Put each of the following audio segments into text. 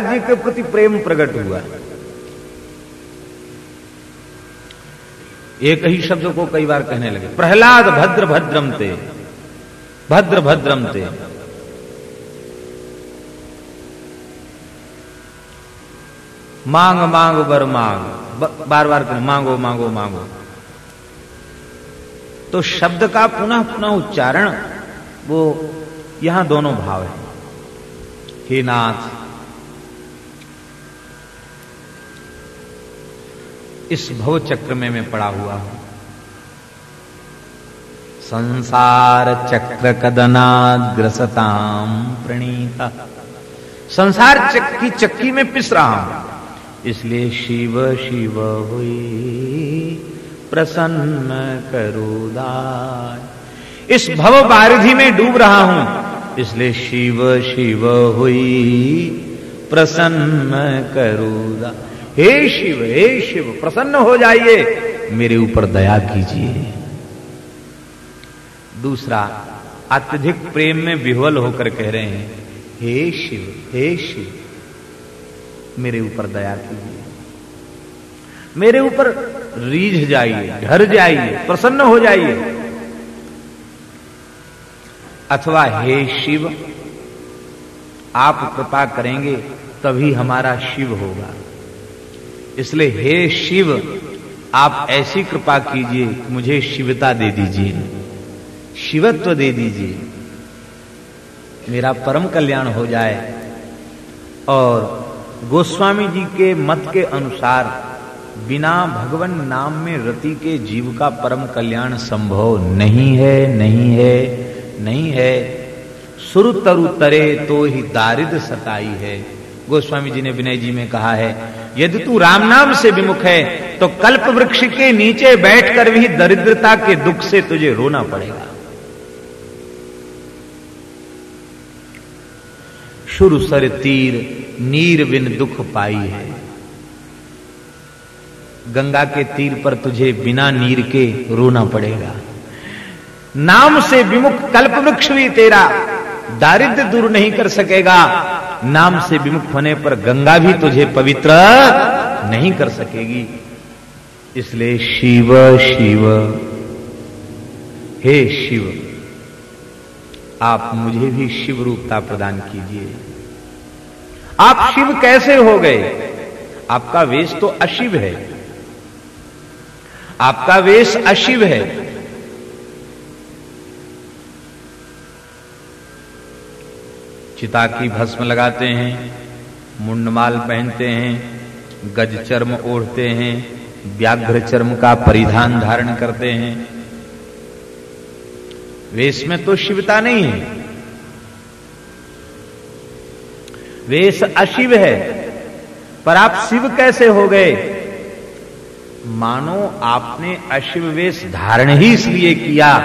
महाराज जी के प्रति प्रेम प्रकट हुआ। एक ही शब्द को कई बार कहने लगे। प्रहलाद भद्र भद्रम ते, भद्र भद्रम ते। मांग मांग बर मांग। बार बार करें मांगो मांगो मांगो। तो शब्द का पुनः पुनः उच्चारण, वो यहाँ दोनों भाव है। हे नाथ इस भव चक्र में मैं पड़ा हुआ हूँ। संसार चक्र कदनाग्रसताम प्रणीता। संसार चक की चक्की में पिस रहा हूँ। इसलिए शिव शिव हुई, प्रसन्न करुदाय इस भव बारिधि में डूब रहा हूँ। इसलिए शिव शिव हुई, प्रसन्न करुदा हे शिव हे शिव, प्रसन्न हो जाइए। मेरे ऊपर दया कीजिए। दूसरा, अत्यधिक प्रेम में विह्वल होकर कह रहे हैं, हे शिव हे शिव, मेरे ऊपर दया कीजिए। मेरे ऊपर रीझ जाइए, ढर जाइए, प्रसन्न हो जाइए। अथवा, हे शिव, आप कृपा करेंगे तभी हमारा शिव होगा। इसलिए हे शिव, आप ऐसी कृपा कीजिए, मुझे शिवता दे दीजिए। शिवत्व दे दीजिए। मेरा परम कल्याण हो जाए। और गोस्वामी जी के मत के अनुसार, बिना भगवान नाम में रति के जीव का परम कल्याण संभव नहीं है नहीं है नहीं है। सुरु तरु तरे तो ही दारिद सताई है। गोस्वामी जी ने विनय जी में कहा है यदि तू राम नाम से विमुख है तो कल्प वृक्ष के नीचे बैठकर भी दरिद्रता के दुख से तुझे रोना पड़ेगा। शुरु सर तीर, नीर बिन दुख पाई है। गंगा के तीर पर तुझे बिना नीर के रोना पड़ेगा। नाम से विमुख कल्प वृक्ष भी तेरा दारिद्र दूर नहीं कर सकेगा। नाम से विमुख होने पर गंगा भी तुझे पवित्र नहीं कर सकेगी। इसलिए शिव शिव, हे शिव, आप मुझे भी शिव रूपता प्रदान कीजिए। आप शिव कैसे हो गए? आपका वेश तो अशिव है। आपका वेश अशिव है। चिता की भस्म लगाते हैं, मुंडमाल पहनते हैं, गज चर्म ओढ़ते हैं, व्याघ्र चर्म का परिधान धारण करते हैं। वेश में तो शिवता नहीं है। वेश अशिव है, पर आप शिव कैसे हो गए? मानो आपने अशिव वेश धारण ही इसलिए किया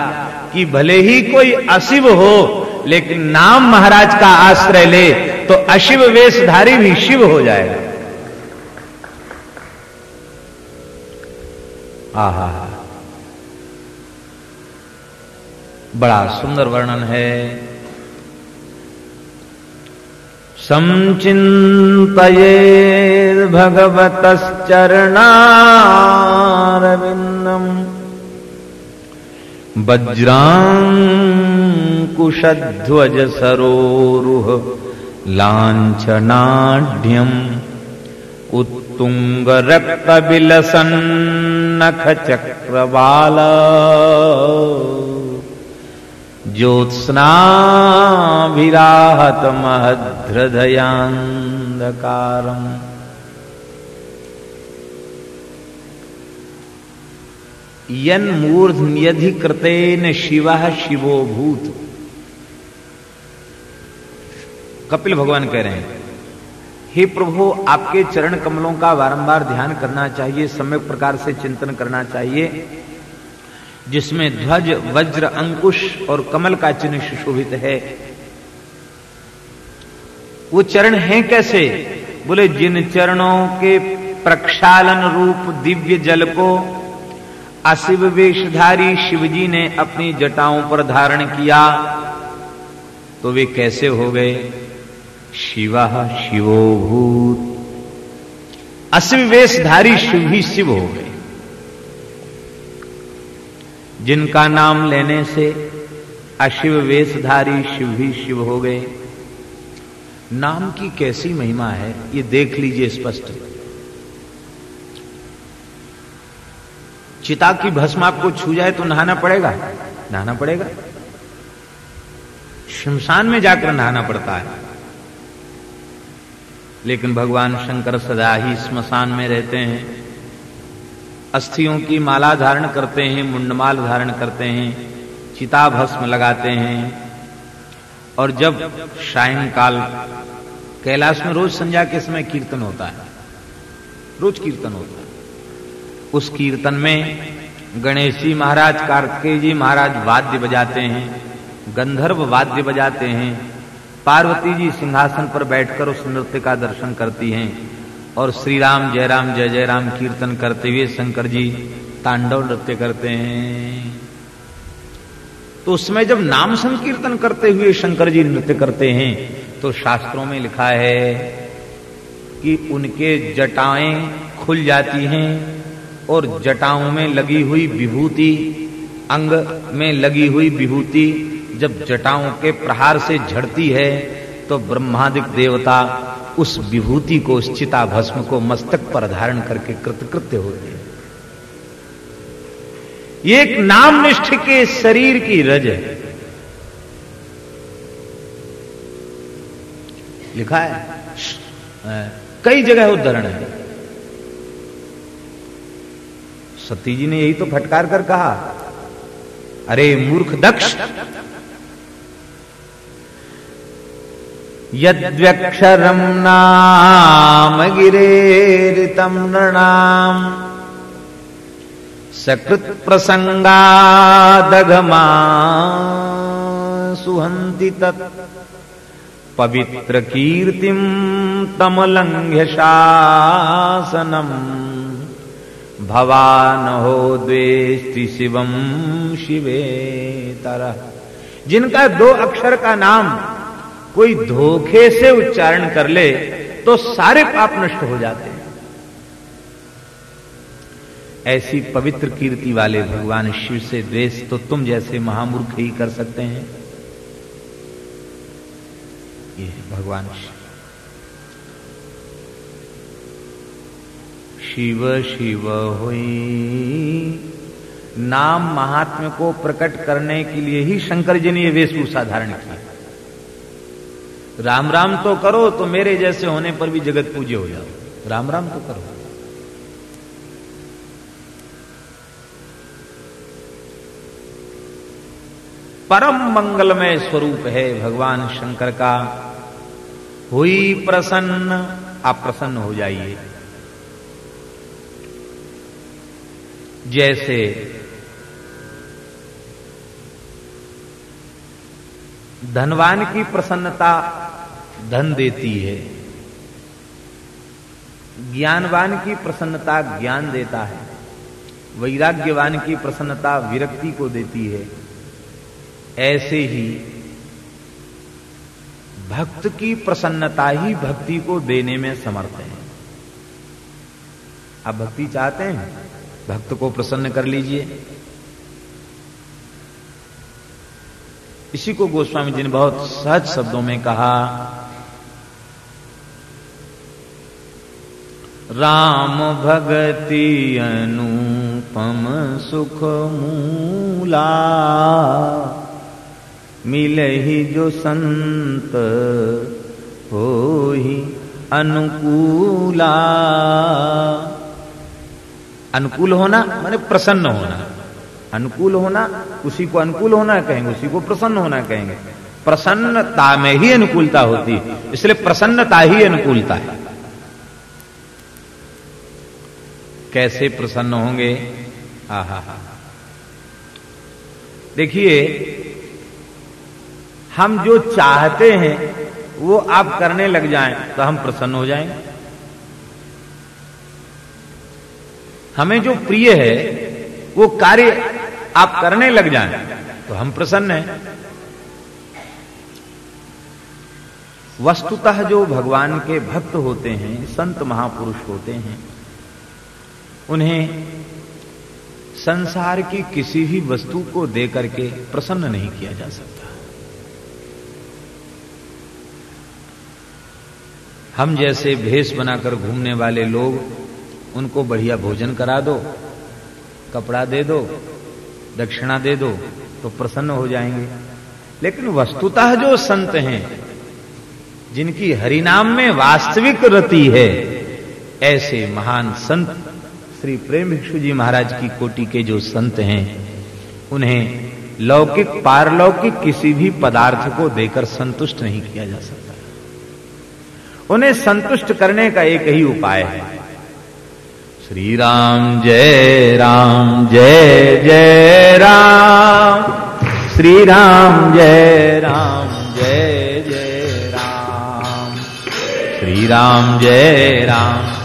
कि भले ही कोई अशिव हो लेकिन नाम महाराज का आश्रय ले तो अशिव वेशधारी भी शिव हो जाएगा। आहा। बड़ा सुंदर वर्णन है। संचितये भगवतश्चरणारविन्दम्। वज्राङ्कुशध्वज कुशध्वजसरोरुह लाञ्छनाढ्यम् उत्तुङ्गरक्तविलसन्नखचक्रबाल ज्योत्स्नाभिराहतमहद्हृदयान्धकारम् यन्मूर्ध्न्यधिकृतेन शिवः शिवो भूत् कपिल भगवान कह रहे हैं, हे प्रभु, आपके चरण कमलों का बारंबार ध्यान करना चाहिए, सम्यक प्रकार से चिंतन करना चाहिए, जिसमें ध्वज, वज्र, अंकुश और कमल का चिन्ह सुशोभित है। वो चरण हैं कैसे? बोले, जिन चरणों के प्रक्षालन रूप दिव्य जल को अशिव वेशधारी शिवजी ने अपनी जटाओं पर धारण किया तो वे कैसे हो गए? शिव शिवो भूत वेशधारी शिव ही शिव हो गए। जिनका नाम लेने से अशिव वेशधारी शिव ही शिव हो गए। नाम की कैसी महिमा है, ये देख लीजिए स्पष्ट। चिता की भस्म आपको छू जाए तो नहाना पड़ेगा। नहाना पड़ेगा? शमशान में जाकर नहाना पड़ता है। लेकिन भगवान शंकर सदा ही स्मशान में रहते हैं। अस्थियों की माला धारण करते हैं, मुंडमाल धारण करते हैं, चिता भस्म लगाते हैं। और जब सायंकाल, कैलाश में रोज संध्या के समय कीर्तन होता है, रोज कीर्तन होता है। उस कीर्तन में गणेश जी महाराज, कार्तिकेय जी महाराज वाद्य बजाते हैं, गंधर्व वाद्य बजाते हैं पार्वती जी सिंहासन पर बैठकर उस नृत्य का दर्शन करती हैं और श्री राम जय राम जय जय राम कीर्तन करते हुए शंकर जी तांडव नृत्य करते हैं। तो उसमें जब नाम संकीर्तन करते हुए शंकर जी नृत्य करते हैं तो शास्त्रों में लिखा है कि उनके जटाएँ खुल जाती हैं और जटाओं में लगी हुई विभूति, अंग में लगी हुई विभूति जब जटाओं के प्रहार से झड़ती है तो ब्रह्मादिक देवता उस विभूति को, उस चिता भस्म को मस्तक पर धारण करके कृतकृत्य होते हैं ये एक नाम निष्ठ के शरीर की रज है। लिखा है कई जगह उदाहरण है। सती जी ने यही तो फटकार कर कहा, अरे मूर्ख दक्ष यद्व्यक्षरं नाम गिरेरितम् नृणाम्। सकृत्प्रसङ्गादगमा सुहन्ति तत्। पवित्रकीर्तिं तमलङ्घ्यशासनम् भवानहो द्वेष्टि शिवं शिवेतरः जिनका दो अक्षर का नाम कोई धोखे से उच्चारण कर ले तो सारे पाप नष्ट हो जाते हैं। ऐसी पवित्र कीर्ति वाले भगवान शिव से द्वेष तो तुम जैसे महामूर्ख ही कर सकते हैं। ये भगवान शिव। शिव शिव हुई। नाम महात्म्य को प्रकट करने के लिए ही शंकर जी ने यह वेशभूषा धारण किया राम राम तो करो तो मेरे जैसे होने पर भी जगत पूज्य हो जाओ। राम राम तो करो। परम मंगलमय स्वरूप है भगवान शंकर का। हुई प्रसन्न आप प्रसन्न हो जाइए। जैसे धनवान की प्रसन्नता धन देती है। ज्ञानवान की प्रसन्नता ज्ञान देता है। वैराग्यवान की प्रसन्नता विरक्ति को देती है। ऐसे ही भक्त की प्रसन्नता ही भक्ति को देने में समर्थ है। आप भक्ति चाहते हैं? भक्त को प्रसन्न कर लीजिए। इसी को गोस्वामी जी ने बहुत सहज शब्दों में कहा राम भगति अनुपम सुख मूला। मिले ही जो संत हो ही अनुकूला। अनुकूल होना माने प्रसन्न होना। अनुकूल होना, उसी को अनुकूल होना कहेंगे, उसी को प्रसन्न होना कहेंगे। प्रसन्नता में ही अनुकूलता होती है, इसलिए प्रसन्नता ही अनुकूलता है। कैसे प्रसन्न होंगे? हा हा हा। देखिए, हम जो चाहते हैं, वो आप करने लग जाएँ तो हम प्रसन्न हो जाएँगे हमें जो प्रिय है, वो कार्य आप करने लग जाएँ तो हम प्रसन्न हैं। वस्तुतः जो भगवान के भक्त होते हैं, संत महापुरुष होते हैं उन्हें संसार की किसी भी वस्तु को देकर के प्रसन्न नहीं किया जा सकता। हम जैसे भेष बनाकर घूमने वाले लोग, उनको बढ़िया भोजन करा दो, कपड़ा दे दो, दक्षिणा दे दो तो प्रसन्न हो जाएँगे। लेकिन वस्तुतः जो संत हैं, जिनकी हरिनाम में वास्तविक रति है, ऐसे महान संत श्री प्रेम भिक्षु जी महाराज की कोटि के जो संत हैं, उन्हें लौकिक, पारलौकिक किसी भी पदार्थ को देकर संतुष्ट नहीं किया जा सकता। उन्हें संतुष्ट करने का एक ही उपाय है। श्री राम जय राम, जय जय राम। श्री राम जय राम, जय जय राम। श्री राम जय राम।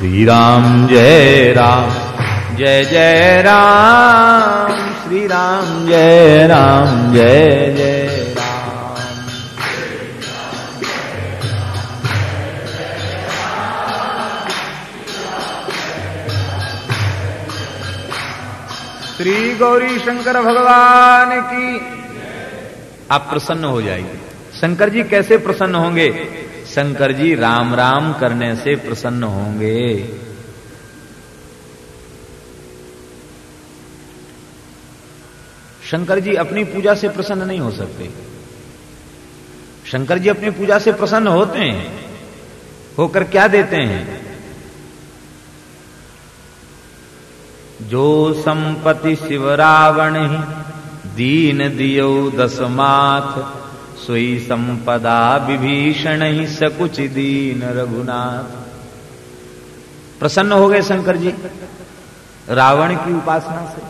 श्री राम जय राम। जय जय राम। श्री राम जय राम, जय जय श्री गौरी शंकर भगवान की आप प्रसन्न हो जाएँगे शंकर जी कैसे प्रसन्न होंगे? शंकर जी राम राम करने से प्रसन्न होंगे। शंकर जी अपनी पूजा से प्रसन्न नहीं हो सकते। शंकर जी अपनी पूजा से प्रसन्न होते हैं, होकर क्या देते हैं? जो संपत्ति शिव रावण ही दीन दियो दसमाथ सोई संपदा विभीषण ही सकुच दीन रघुनाथ। प्रसन्न हो गए शंकर जी रावण की उपासना से।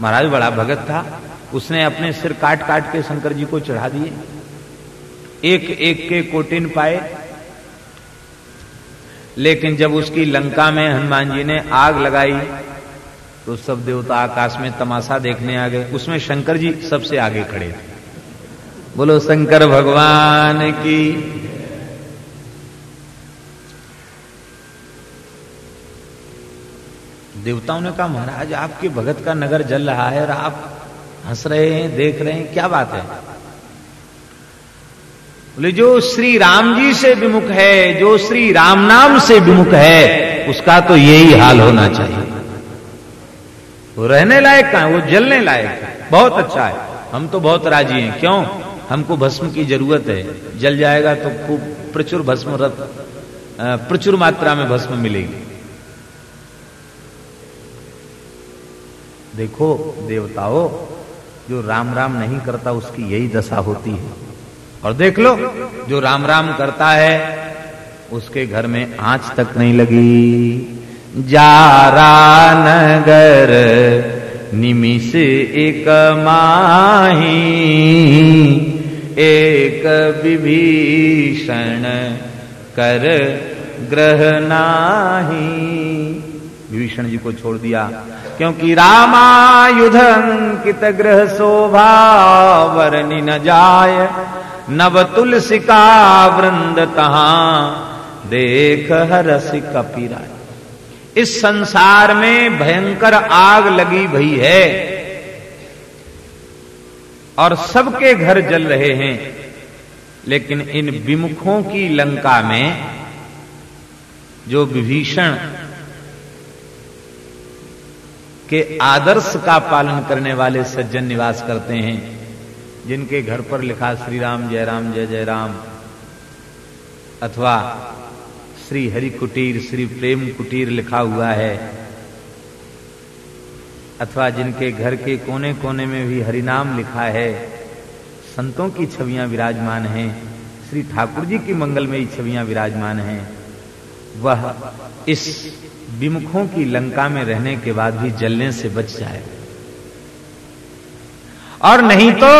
महाराज बड़ा भगत था। उसने अपने सिर काट काट के शंकर जी को चढ़ा दिए। एक एक के कोटिन पाए। लेकिन जब उसकी लंका में हनुमान जी ने आग लगाई तो सब देवता आकाश में तमाशा देखने आ गए। उसमें शंकर जी सबसे आगे खड़े थे। बोलो, शंकर भगवान की। देवताओं ने कहा, महाराज, आपके भगत का नगर जल रहा है और आप हंस रहे हैं, देख रहे हैं, क्या बात है? बोले, जो श्री राम जी से विमुख है, जो श्री राम नाम से विमुख है, उसका तो यही हाल होना चाहिए। वो रहने लायक कहा वो जलने लायक है। बहुत अच्छा है। हम तो बहुत राज़ी हैं। क्यों? हमको भस्म की ज़रूरत है। जल जाएगा तो खूब प्रचुर भस्म रथ प्रचुर मात्रा में भस्म मिलेगी। देखो देवताओं, जो राम राम नहीं करता उसकी यही दशा होती है। और देख लो, जो राम राम करता है, उसके घर में आँच तक नहीं लगी। जारा नगर निमिष एक माही एक विभीषण कर ग्रह नाही। विभीषण जी को छोड़ दिया, क्योंकि रामायुध अंकित ग्रह शोभा न जाय। नव तुलसिका वृंद तहा, देख हरस कपिराय। इस संसार में भयंकर आग लगी भई है। और सबके घर जल रहे हैं। लेकिन इन विमुखों की लंका में जो विभीषण के आदर्श का पालन करने वाले सज्जन निवास करते हैं, जिनके घर पर लिखा श्री राम जय राम जय जय राम अथवा श्री हरि कुटीर श्री प्रेम कुटीर लिखा हुआ है अथवा जिनके घर के कोने कोने में भी हरिनाम लिखा है। संतों की छवियाँ विराजमान हैं। श्री ठाकुर जी की मंगलमयी छवियाँ विराजमान हैं। वह इस विमुखों की लंका में रहने के बाद भी जलने से बच जाए। और नहीं तो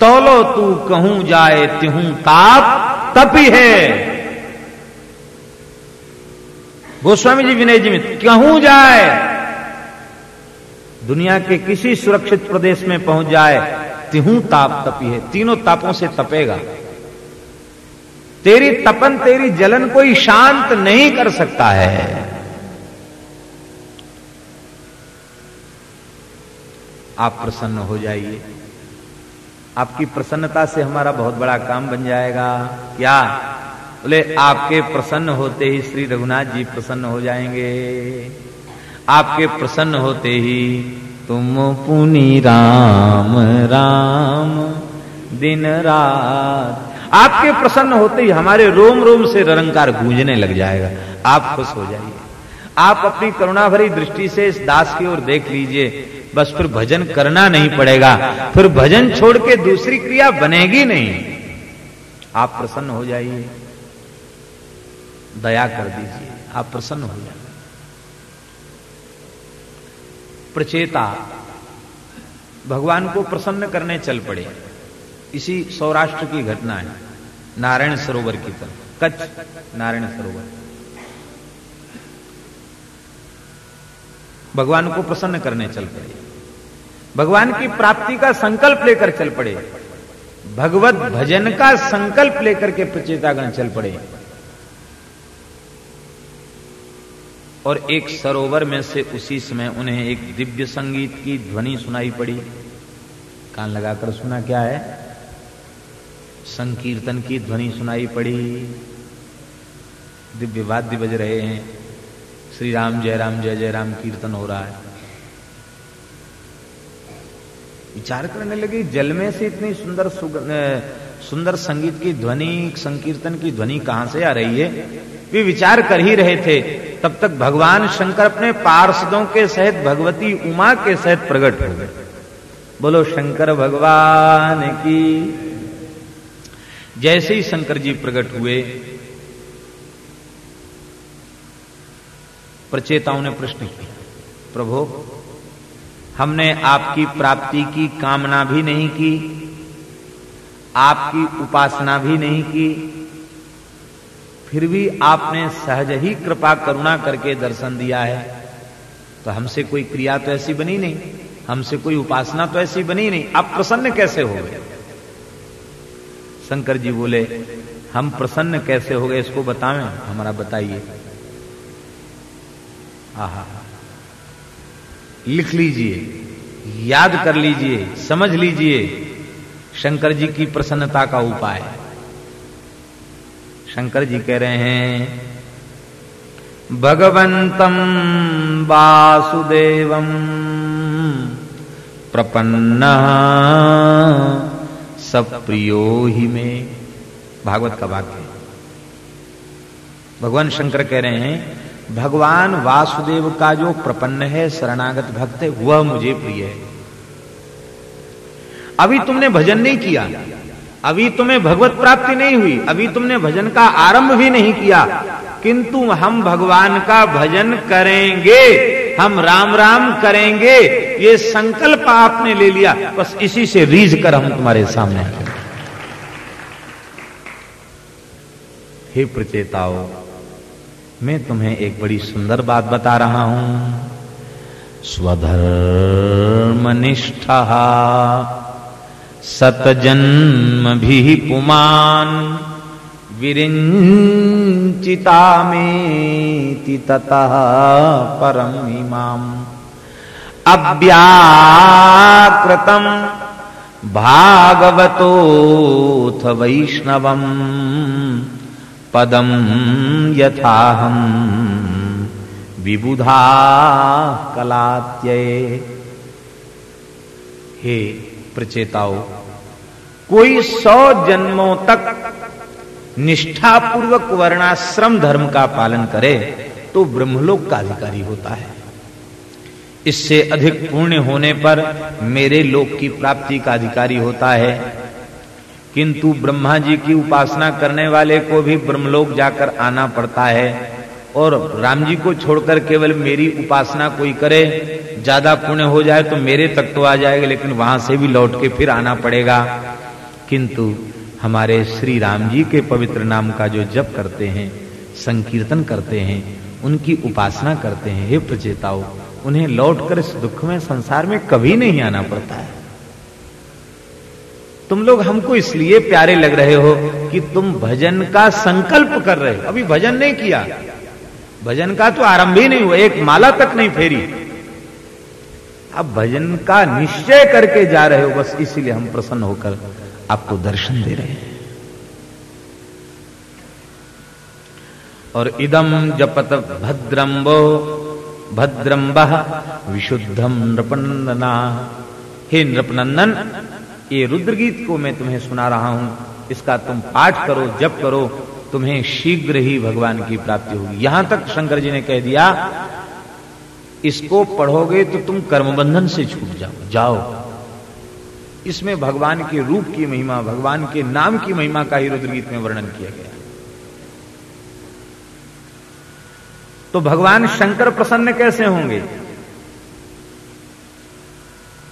तोलो तू कहूँ जाए तिहू ताप तपी है। गोस्वामी जी विनय जी में, कहूँ जाए दुनिया के किसी सुरक्षित प्रदेश में पहुँच जाए, तिहू ताप तपी है, तीनों तापों से तपेगा। तेरी तपन, तेरी जलन कोई शांत नहीं कर सकता है। आप प्रसन्न हो जाइए। आपकी प्रसन्नता से हमारा बहुत बड़ा काम बन जाएगा। क्या? बोले, आपके प्रसन्न होते ही श्री रघुनाथ जी प्रसन्न हो जाएँगे। आपके प्रसन्न होते ही तुम पुनि राम राम, दिन रात। आपके प्रसन्न होते ही हमारे रोम रोम से रंकार गूंजने लग जाएगा। आप खुश हो जाइए। आप अपनी करुणा भरी दृष्टि से इस दास की ओर देख लीजिए। बस फिर भजन करना नहीं पड़ेगा। फिर भजन छोड़ के दूसरी क्रिया बनेगी नहीं। आप प्रसन्न हो जाइए। दया कर दीजिए। आप प्रसन्न हो जाइए। प्रचेता। भगवान को प्रसन्न करने चल पड़े। इसी सौराष्ट्र की घटना है, नारायण सरोवर की तरफ़। कच्छ, नारायण सरोवर। भगवान को प्रसन्न करने चल पड़े। भगवान की प्राप्ति का संकल्प लेकर चल पड़े। भगवत भजन का संकल्प लेकर के प्रचेतागण चल पड़े। और एक सरोवर में से उसी समय उन्हें एक दिव्य संगीत की ध्वनि सुनाई पड़ी। कान लगाकर सुना क्या है? संकीर्तन की ध्वनि सुनाई पड़ी। दिव्य वाद्य बज रहे हैं। श्री राम, जय राम, जय जय राम, कीर्तन हो रहा है। विचार करने लगे, जल में से इतनी सुंदर सुंदर संगीत की ध्वनि, संकीर्तन की ध्वनि कहाँ से आ रही है? वे विचार कर ही रहे थे। तब तक भगवान शंकर अपने पार्षदों के सहित भगवती उमा के सहित प्रकट हो गए। बोलो, शंकर भगवान की जैसे ही शंकर जी प्रकट हुए, प्रचेताओं ने प्रश्न किया, प्रभु, हमने आपकी प्राप्ति की कामना भी नहीं की, आपकी उपासना भी नहीं की फिर भी आपने सहज ही कृपा करुणा करके दर्शन दिया है। तो हमसे कोई क्रिया तो ऐसी बनी नहीं, हमसे कोई उपासना तो ऐसी बनी नहीं। आप प्रसन्न कैसे हो गए? शंकर जी बोले, हम प्रसन्न कैसे हो गए इसको बतावें हमारा बताइए। आहा। लिख लीजिए, याद कर लीजिए, समझ लीजिए, शंकर जी की प्रसन्नता का उपाय। शंकर जी कह रहे हैं, भगवंतम वासुदेवम प्रपन्न सप्रियो ही में। भागवत का वाक्य भगवान शंकर कह रहे हैं, भगवान वासुदेव का जो प्रपन्न है, शरणागत भक्त है, वह मुझे प्रिय है। अभी तुमने भजन नहीं किया। अभी तुम्हें भगवत प्राप्ति नहीं हुई, अभी तुमने भजन का आरंभ भी नहीं किया। किंतु हम भगवान का भजन करेंगे, हम राम राम करेंगे, ये संकल्प आपने ले लिया, बस इसी से रीझ कर हम तुम्हारे सामने हे। प्रचेताओ, मैं तुम्हें एक बड़ी सुंदर बात बता रहा हूँ। स्वधर्म निष्ठा सतजन्मभिः पुमान् विरिञ्चितामेति ततः परम् इमाम्। अव्याकृतम् भागवतोऽथ वैष्णवम्। पदम् यथाहम् विबुधा कलात्यये हे प्रचेताओ। कोई सौ जन्मों तक निष्ठापूर्वक वर्णाश्रम धर्म का पालन करे तो ब्रह्मलोक का अधिकारी होता है। इससे अधिक पुण्य होने पर मेरे लोक की प्राप्ति का अधिकारी होता है। किंतु ब्रह्मा जी की उपासना करने वाले को भी ब्रह्मलोक जाकर आना पड़ता है। और राम जी को छोड़कर केवल मेरी उपासना कोई करे, ज़्यादा पुण्य हो जाए तो मेरे तक तो आ जाएगा, लेकिन वहाँ से भी लौट के फिर आना पड़ेगा। किंतु हमारे श्री राम जी के पवित्र नाम का जो जप करते हैं, संकीर्तन करते हैं, उनकी उपासना करते हैं, हे प्रचेताओं उन्हें लौटकर इस दुख में, संसार में कभी नहीं आना पड़ता है। तुम लोग हमको इसलिए प्यारे लग रहे हो कि तुम भजन का संकल्प कर रहे हो। अभी भजन नहीं किया। भजन का तो आरंभ ही नहीं हुआ, एक माला तक नहीं फेरी। अब भजन का निश्चय करके जा रहे हो, बस इसीलिए हम प्रसन्न होकर आपको दर्शन दे रहे हैं। और इदम जपत भद्रम्बो, भद्रम्ब विशुद्धम नृपनंदना हे नृपनंदन ये रुद्रगीत को मैं तुम्हें सुना रहा हूँ, इसका तुम पाठ करो, जप करो तुम्हें शीघ्र ही भगवान की प्राप्ति होगी। यहाँ तक शंकर जी ने कह दिया, इसको पढ़ोगे तो तुम कर्मबंधन से छूट जाओ जाओ। इसमें भगवान के रूप की महिमा, भगवान के नाम की महिमा का ही रुद्रगीत में वर्णन किया गया। तो भगवान शंकर प्रसन्न कैसे होंगे?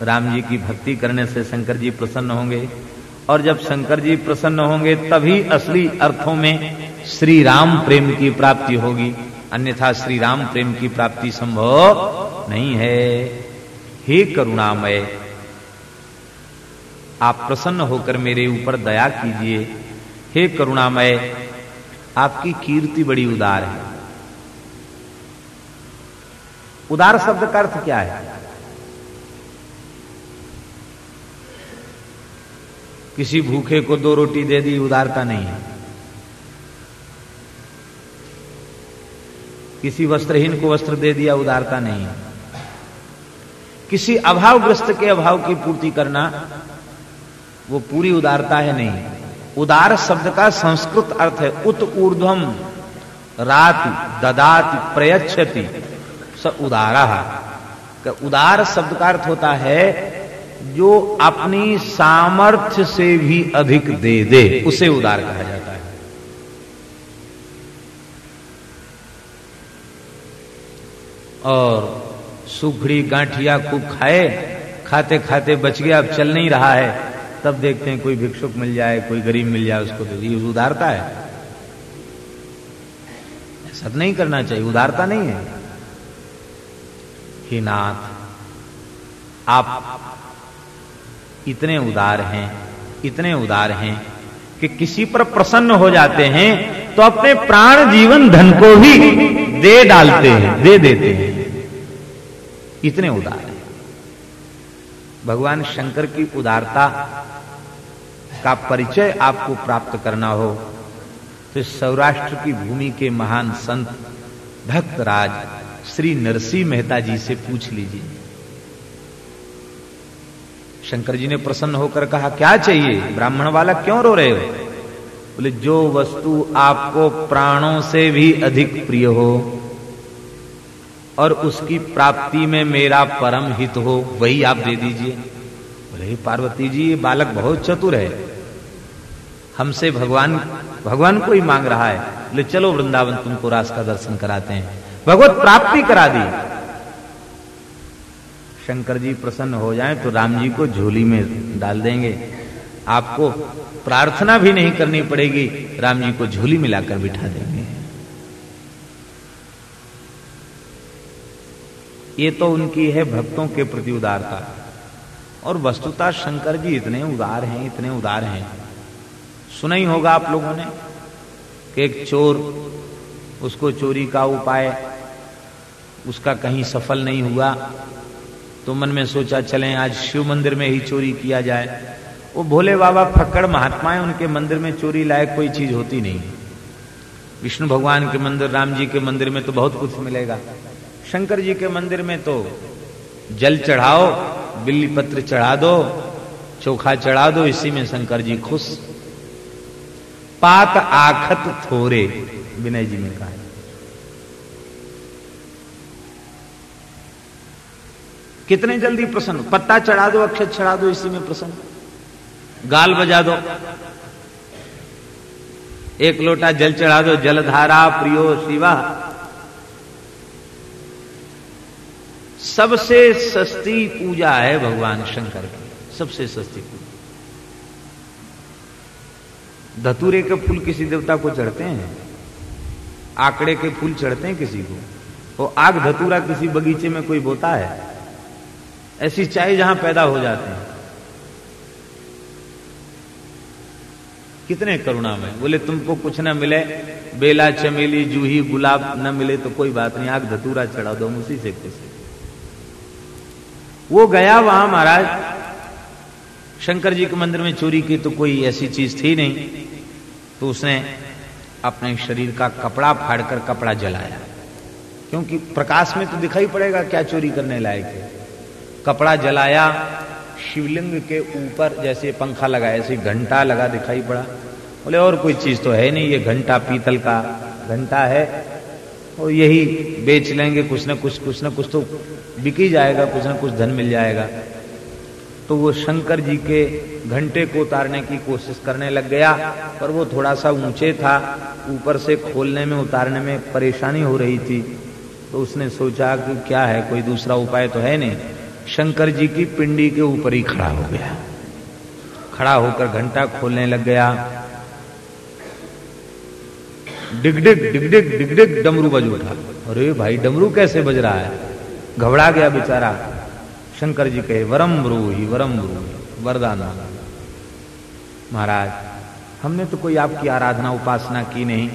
राम जी की भक्ति करने से शंकर जी प्रसन्न होंगे। और जब शंकर जी प्रसन्न होंगे, तभी असली अर्थों में श्री राम प्रेम की प्राप्ति होगी। अन्यथा श्री राम प्रेम की प्राप्ति संभव नहीं है। हे करुणामय, आप प्रसन्न होकर मेरे ऊपर दया कीजिए। हे करुणामय, आपकी कीर्ति बड़ी उदार है। उदार शब्द का अर्थ क्या है? किसी भूखे को दो रोटी दे दी, उदारता नहीं है। किसी वस्त्रहीन को वस्त्र दे दिया, उदारता नहीं है। किसी अभावग्रस्त के अभाव की पूर्ति करना, वो पूरी उदारता है नहीं। उदार शब्द का संस्कृत अर्थ है, उत ऊर्ध्वम, राति, ददाति, प्रयच्छति, स उदारा। उदार शब्द का अर्थ होता है जो अपनी सामर्थ्य से भी अधिक दे दे, उसे उदार कहा जाता है। और सुखड़ी गांठिया खूब खाए खाते खाते बच गया, अब चल नहीं रहा है, तब देखते हैं कोई भिक्षुक मिल जाए, कोई गरीब मिल जाए, उसको तो ये उदारता है। ऐसा तो नहीं करना चाहिए, उदारता नहीं है। ही नाथ, आप इतने उदार हैं, इतने उदार हैं कि किसी पर प्रसन्न हो जाते हैं तो अपने प्राण जीवन धन को भी दे डालते हैं, दे देते हैं। इतने उदार हैं। भगवान शंकर की उदारता का परिचय आपको प्राप्त करना हो तो सौराष्ट्र की भूमि के महान संत भक्तराज श्री नरसिंह मेहता जी से पूछ लीजिए। शंकर जी ने प्रसन्न होकर कहा, क्या चाहिए? ब्राह्मण वाला क्यों रो रहे हो? बोले, जो वस्तु आपको प्राणों से भी अधिक प्रिय हो और उसकी प्राप्ति में मेरा परम हित हो, वही आप दे दीजिए। बोले पार्वती जी, ये बालक बहुत चतुर है। हमसे भगवान भगवान को ही मांग रहा है। बोले, चलो वृंदावन तुमको रास का दर्शन कराते हैं। भगवत प्राप्ति करा दी। शंकर जी प्रसन्न हो जाएँ तो राम जी को झोली में डाल देंगे। आपको प्रार्थना भी नहीं करनी पड़ेगी, राम जी को झोली में लाकर बिठा देंगे। ये तो उनकी है भक्तों के प्रति उदारता। और वस्तुता शंकर जी इतने उदार हैं, इतने उदार हैं। सुना ही होगा आप लोगों ने कि एक चोर, उसको चोरी का उपाय, उसका कहीं सफल नहीं हुआ। तो मन में सोचा, चलें, आज शिव मंदिर में ही चोरी किया जाए। वो भोले बाबा फक्कड़ महात्मा है उनके मंदिर में चोरी लायक कोई चीज़ होती नहीं। विष्णु भगवान के मंदिर, राम जी के मंदिर में तो बहुत कुछ मिलेगा। शंकर जी के मंदिर में तो जल चढ़ाओ, बिल्ली पत्र चढ़ा दो, चोखा चढ़ा दो, इसी में शंकर जी खुश। पात आखत थोरे, विनय जी ने कहा। कितने जल्दी प्रसन्न पत्ता चढ़ा दो अक्षत चढ़ा दो, इसी में प्रसन्न गाल बजा दो। एक लोटा जल चढ़ा दो, जलधारा प्रियो शिवा। सबसे सस्ती पूजा है भगवान शंकर की। सबसे सस्ती पूजा। धतूरे के फूल किसी देवता को चढ़ते हैं? आंकड़े के फूल चढ़ते हैं किसी को? वो आग धतूरा किसी बगीचे में कोई बोता है? ऐसी चाय जहाँ पैदा हो जाते हैं। कितने करुणा में। बोले, तुमको कुछ ना मिले, बेला चमेली, जूही, गुलाब न मिले तो कोई बात नहीं, आग धतूरा चढ़ा दो उसी से खुश वो गया वहाँ महाराज। शंकर जी के मंदिर में चोरी की तो कोई ऐसी चीज़ थी नहीं। तो उसने अपने शरीर का कपड़ा फाड़कर कपड़ा जलाया। क्योंकि प्रकाश में तो दिखाई पड़ेगा क्या चोरी करने लायक है। कपड़ा जलाया, शिवलिंग के ऊपर जैसे पंखा लगाया, ऐसे घंटा लगा दिखाई पड़ा। बोले, और कोई चीज़ तो है नहीं, ये घंटा पीतल का घंटा है, और यही बेच लेंगे, कुछ ना कुछ कुछ ना कुछ तो बिक ही जाएगा, कुछ ना कुछ धन मिल जाएगा। तो वो शंकर जी के घंटे को उतारने की कोशिश करने लग गया, पर वो थोड़ा सा ऊँचे था, ऊपर से खोलने में, उतारने में परेशानी हो रही थी। तो उसने सोचा कि क्या है, कोई दूसरा उपाय तो है नहीं। शंकर जी की पिंडी के ऊपर ही खड़ा हो गया। खड़ा होकर घंटा खोलने लग गया। डिगडिग डिगडिग डिगडिग डमरू बज उठा। अरे भाई, डमरू कैसे बज रहा है? घबरा गया बेचारा। शंकर जी कहे, वरम ब्रूही वरम ब्रूही, वरदान। महाराज, हमने तो कोई आपकी आराधना उपासना की नहीं।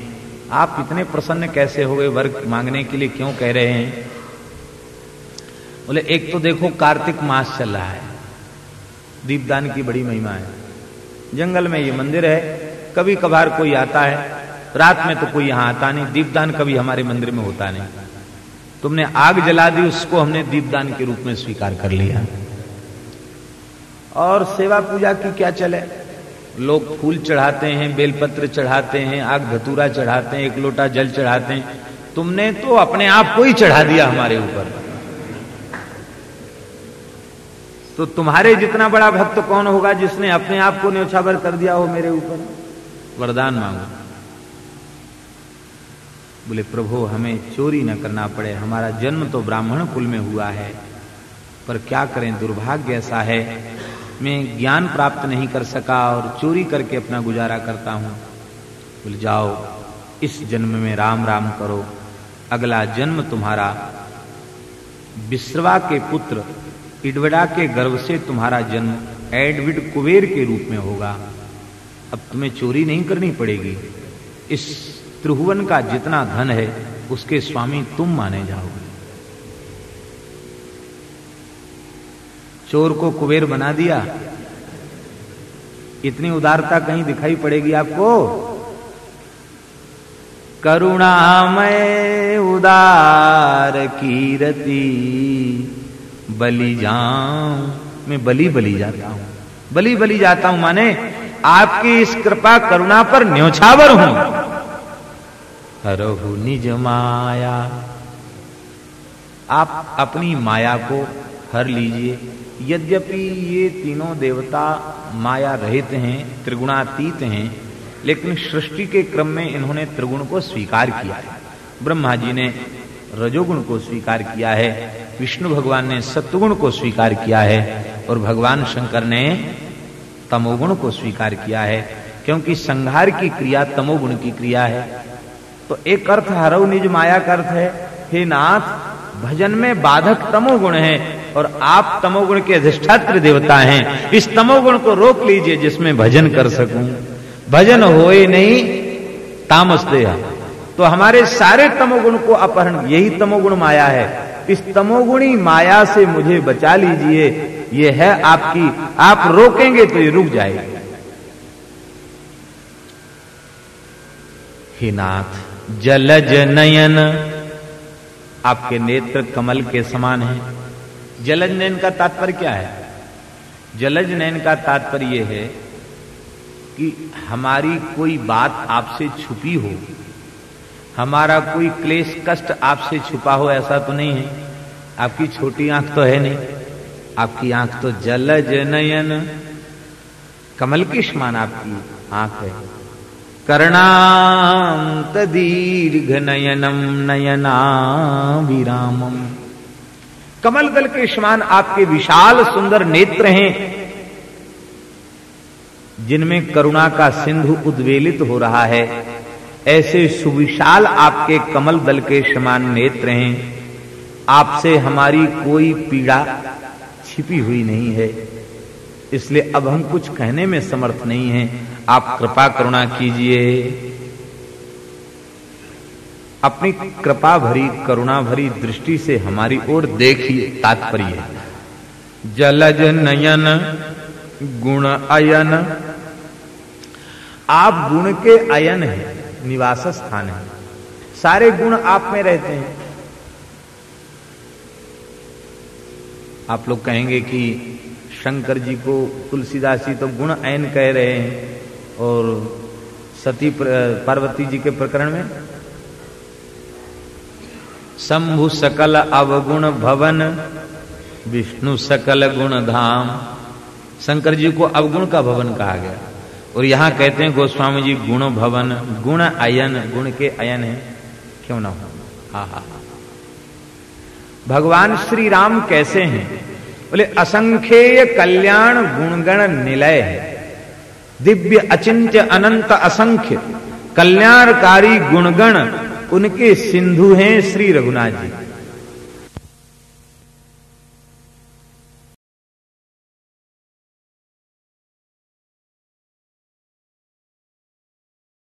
आप इतने प्रसन्न कैसे हो गए? वर्ग मांगने के लिए क्यों कह रहे हैं? बोले, एक तो देखो कार्तिक मास चल रहा है। दीपदान की बड़ी महिमा है। जंगल में ये मंदिर है कभी कभार कोई आता है, रात में तो कोई यहाँ आता नहीं, दीपदान कभी हमारे मंदिर में होता नहीं। तुमने आग जला दी, उसको हमने दीपदान के रूप में स्वीकार कर लिया। और सेवा पूजा की क्या चले लोग फूल चढ़ाते हैं, बेलपत्र चढ़ाते हैं, आग धतूरा चढ़ाते हैं, एक लोटा जल चढ़ाते हैं। तुमने तो अपने आप को ही चढ़ा दिया हमारे ऊपर। तो तुम्हारे जितना बड़ा भक्त कौन होगा जिसने अपने आप को न्यौछावर कर दिया हो मेरे ऊपर? वरदान मांगो। बोले, प्रभु, हमें चोरी न करना पड़े। हमारा जन्म तो ब्राह्मण कुल में हुआ है, पर क्या करें? दुर्भाग्य ऐसा है। मैं ज्ञान प्राप्त नहीं कर सका और चोरी करके अपना गुजारा करता हूँ। बोले, जाओ, इस जन्म में राम राम करो। अगला जन्म तुम्हारा विश्रवा के पुत्र इडवडा के गर्भ से तुम्हारा जन्म एडविड कुबेर के रूप में होगा। अब तुम्हें चोरी नहीं करनी पड़ेगी। इस त्रिभुवन का जितना धन है, उसके स्वामी तुम माने जाओगे। चोर को कुबेर बना दिया। इतनी उदारता कहीं दिखाई पड़ेगी आपको? करुणा करुणामय उदार कीरती। बलि जाऊँ, मैं बलि बलि जाता हूँ। बलि बलि जाता हूँ माने आपकी इस कृपा करुणा पर न्योछावर हूँ। हरहु निज माया। आप अपनी माया को हर लीजिए। यद्यपि ये तीनों देवता माया रहित हैं, त्रिगुणातीत हैं, लेकिन सृष्टि के क्रम में इन्होंने त्रिगुण को स्वीकार किया है। ब्रह्मा जी ने रजोगुण को स्वीकार किया है, विष्णु भगवान ने सत्वगुण को स्वीकार किया है और भगवान शंकर ने तमोगुण को स्वीकार किया है, क्योंकि संहार की क्रिया तमोगुण की क्रिया है। तो एक अर्थ हरव निज माया का अर्थ है, हे नाथ, भजन में बाधक तमोगुण है और आप तमोगुण के अधिष्ठात्र देवता हैं। इस तमोगुण को रोक लीजिए जिसमें भजन कर सकूँ। भजन होए नहीं, तामस देहा। तो हमारे सारे तमोगुण को अपहरण, यही तमोगुण माया है। इस तमोगुणी माया से मुझे बचा लीजिए, ये है आपकी, आप रोकेंगे तो ये रुक जाएगा। हे नाथ, जलज नयन, आपके नेत्र कमल के समान है। जलज नयन का तात्पर्य क्या है? जलज नयन का तात्पर्य यह है कि हमारी कोई बात आपसे छुपी हो हमारा कोई क्लेश, कष्ट आपसे छुपा हो, ऐसा तो नहीं है। आपकी छोटी आँख तो है नहीं। आपकी आँख तो जलज नयन। कमल के समान आपकी आँख है। कर्णांत दीर्घ नयनम नयना विरामम। कमल दल के समान आपके विशाल सुंदर नेत्र हैं, जिनमें करुणा का सिंधु उद्वेलित हो रहा है। ऐसे सुविशाल आपके कमल दल के समान नेत्र हैं, आपसे हमारी कोई पीड़ा छिपी हुई नहीं है। इसलिए अब हम कुछ कहने में समर्थ नहीं हैं। आप कृपा करुणा कीजिए। अपनी कृपा भरी, करुणा भरी दृष्टि से हमारी ओर देखिए तात्पर्य। जलज नयन, गुण अयन। आप गुण के अयन है। निवास स्थान है। सारे गुण आप में रहते हैं। आप लोग कहेंगे कि शंकर जी को तुलसीदास जी तो गुण ऐन कह रहे हैं और सती पार्वती जी के प्रकरण में? शंभु सकल अवगुण भवन, विष्णु सकल गुण धाम। शंकर जी को अवगुण का भवन कहा गया। और यहाँ कहते हैं, गोस्वामी जी, गुण भवन, गुण अयन, गुण के अयन है। क्यों ना हो? हा हा भगवान श्री राम कैसे हैं? बोले, असंख्येय कल्याण गुणगण निलय है। दिव्य अचिंत्य अनंत असंख्य कल्याणकारी गुणगण उनके सिंधु हैं श्री रघुनाथ जी।